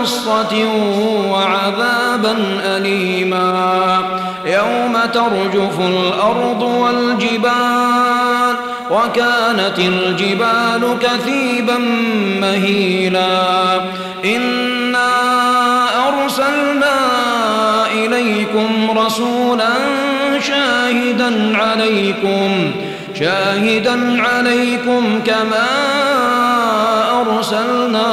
غصة وعذابا أليما. يوم ترجف الأرض والجبال وكانت الجبال كثيبا مهيلا. إنا أرسلنا إليكم رسولا شاهدا عليكم شاهدا عليكم كما أرسلنا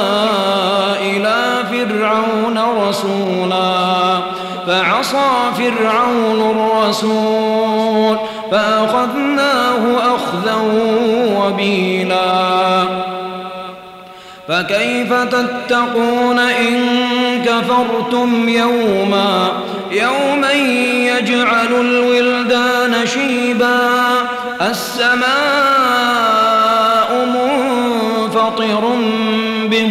رسولا فعصى فرعون الرسول فأخذناه أخذا وبيلا فكيف تتقون إن كفرتم يوما يوما يجعل الولدان شيبا السماء منفطر به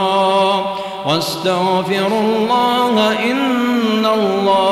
واستغفروا الله إن الله